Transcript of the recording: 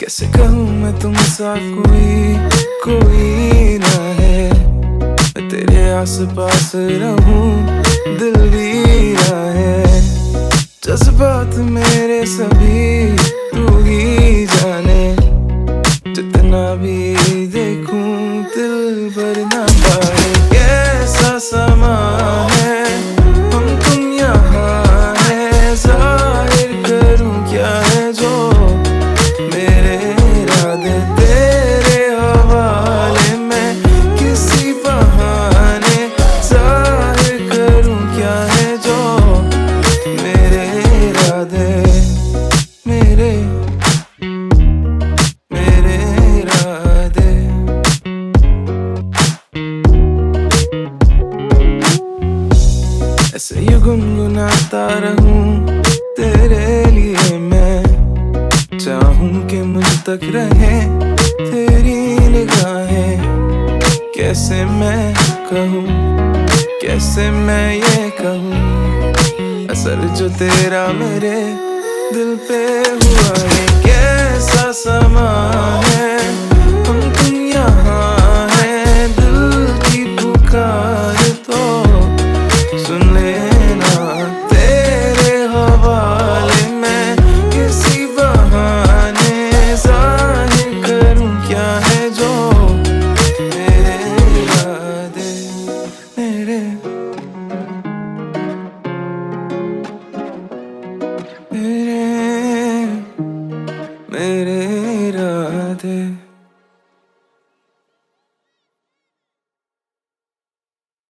कैसे कहूँ मैं तुम सा कोई कोई ना है? तेरे आस पास रहूँ। दिल भी है। जज्बात मेरे सभी तू ही ऐसे ही गुनगुनाता रहूँ, तेरे लिए मैं चाहूँ कि मुझ तक रहे तेरी निगाहें। कैसे मैं कहूँ, कैसे मैं ये कहूँ, असर जो तेरा मेरे दिल पे हुआ है, कैसा मेरे मेरे इरादे